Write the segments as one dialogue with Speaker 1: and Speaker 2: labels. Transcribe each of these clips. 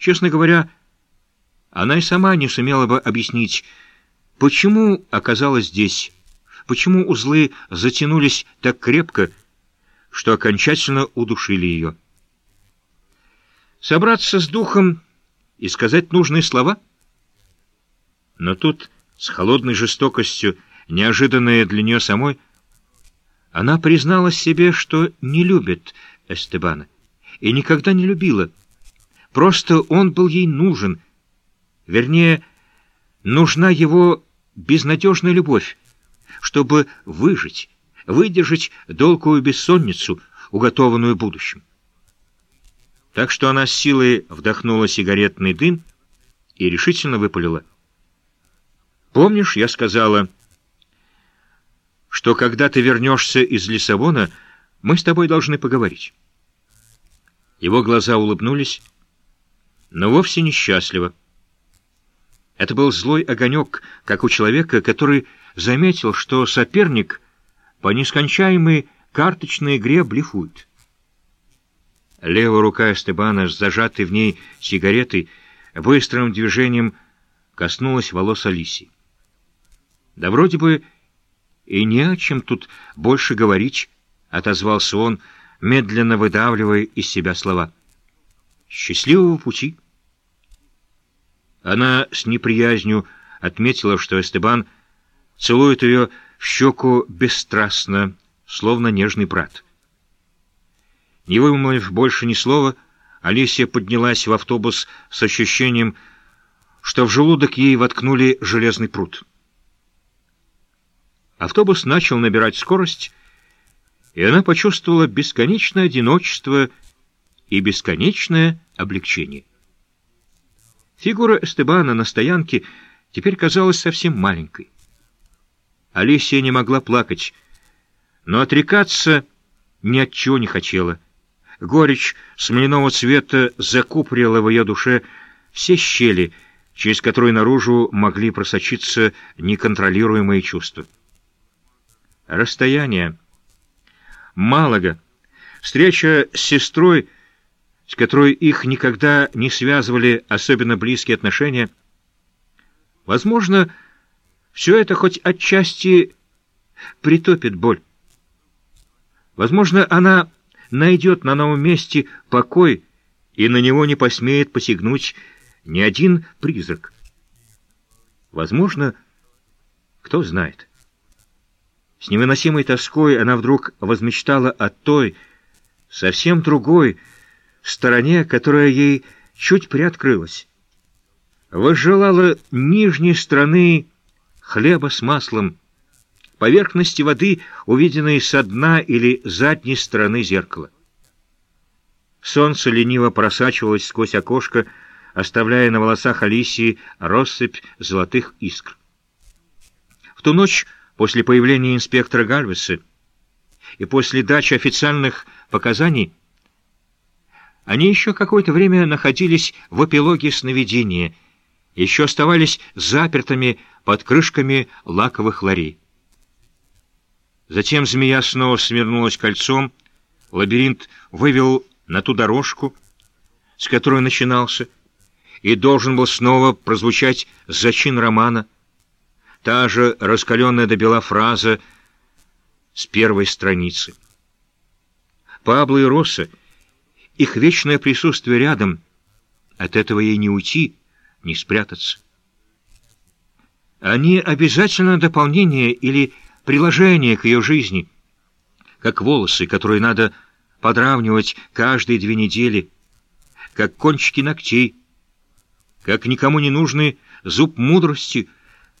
Speaker 1: Честно говоря, она и сама не сумела бы объяснить, почему оказалась здесь, почему узлы затянулись так крепко, что окончательно удушили ее. Собраться с духом и сказать нужные слова? Но тут, с холодной жестокостью, неожиданная для нее самой, она призналась себе, что не любит Эстебана и никогда не любила. Просто он был ей нужен, вернее, нужна его безнадежная любовь, чтобы выжить, выдержать долгую бессонницу, уготованную будущим. Так что она с силой вдохнула сигаретный дым и решительно выпалила. «Помнишь, я сказала, что когда ты вернешься из Лиссабона, мы с тобой должны поговорить?» Его глаза улыбнулись, но вовсе несчастливо. Это был злой огонек, как у человека, который заметил, что соперник по нескончаемой карточной игре блефует. Левая рука Эстебана с зажатой в ней сигаретой быстрым движением коснулась волос Алиси. «Да вроде бы и не о чем тут больше говорить», — отозвался он, медленно выдавливая из себя слова. «Счастливого пути!» Она с неприязнью отметила, что Эстебан целует ее в щеку бесстрастно, словно нежный брат. Не вымолвив больше ни слова, Алисия поднялась в автобус с ощущением, что в желудок ей воткнули железный пруд. Автобус начал набирать скорость, и она почувствовала бесконечное одиночество и бесконечное облегчение. Фигура Эстебана на стоянке теперь казалась совсем маленькой. Алисия не могла плакать, но отрекаться ни от чего не хотела — Горечь смоляного цвета закуприла в ее душе все щели, через которые наружу могли просочиться неконтролируемые чувства. Расстояние. Малага. Встреча с сестрой, с которой их никогда не связывали особенно близкие отношения. Возможно, все это хоть отчасти притопит боль. Возможно, она найдет на новом месте покой, и на него не посмеет посягнуть ни один призрак. Возможно, кто знает. С невыносимой тоской она вдруг возмечтала о той, совсем другой, стороне, которая ей чуть приоткрылась. Возжелала нижней стороны хлеба с маслом, поверхности воды, увиденной со дна или задней стороны зеркала. Солнце лениво просачивалось сквозь окошко, оставляя на волосах Алисии россыпь золотых искр. В ту ночь, после появления инспектора Гальвеса и после дачи официальных показаний, они еще какое-то время находились в эпилоге сновидения, еще оставались запертыми под крышками лаковых ларей. Затем змея снова свернулась кольцом, лабиринт вывел на ту дорожку, с которой начинался, и должен был снова прозвучать зачин романа, та же раскаленная до бела фраза с первой страницы. Пабло и Росса, их вечное присутствие рядом, от этого ей не уйти, не спрятаться. Они обязательно дополнение или приложение к ее жизни, как волосы, которые надо подравнивать каждые две недели, как кончики ногтей, как никому не нужный зуб мудрости,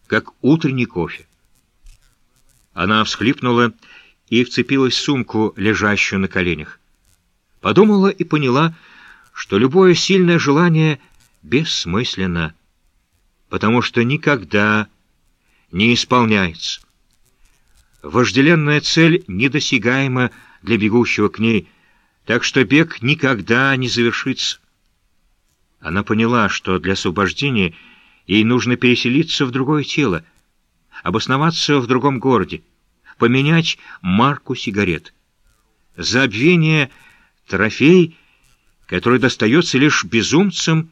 Speaker 1: как утренний кофе. Она всхлипнула и вцепилась в сумку, лежащую на коленях. Подумала и поняла, что любое сильное желание бессмысленно, потому что никогда не исполняется. Вожделенная цель недосягаема для бегущего к ней, так что бег никогда не завершится. Она поняла, что для освобождения ей нужно переселиться в другое тело, обосноваться в другом городе, поменять марку сигарет. Забвение — трофей, который достается лишь безумцам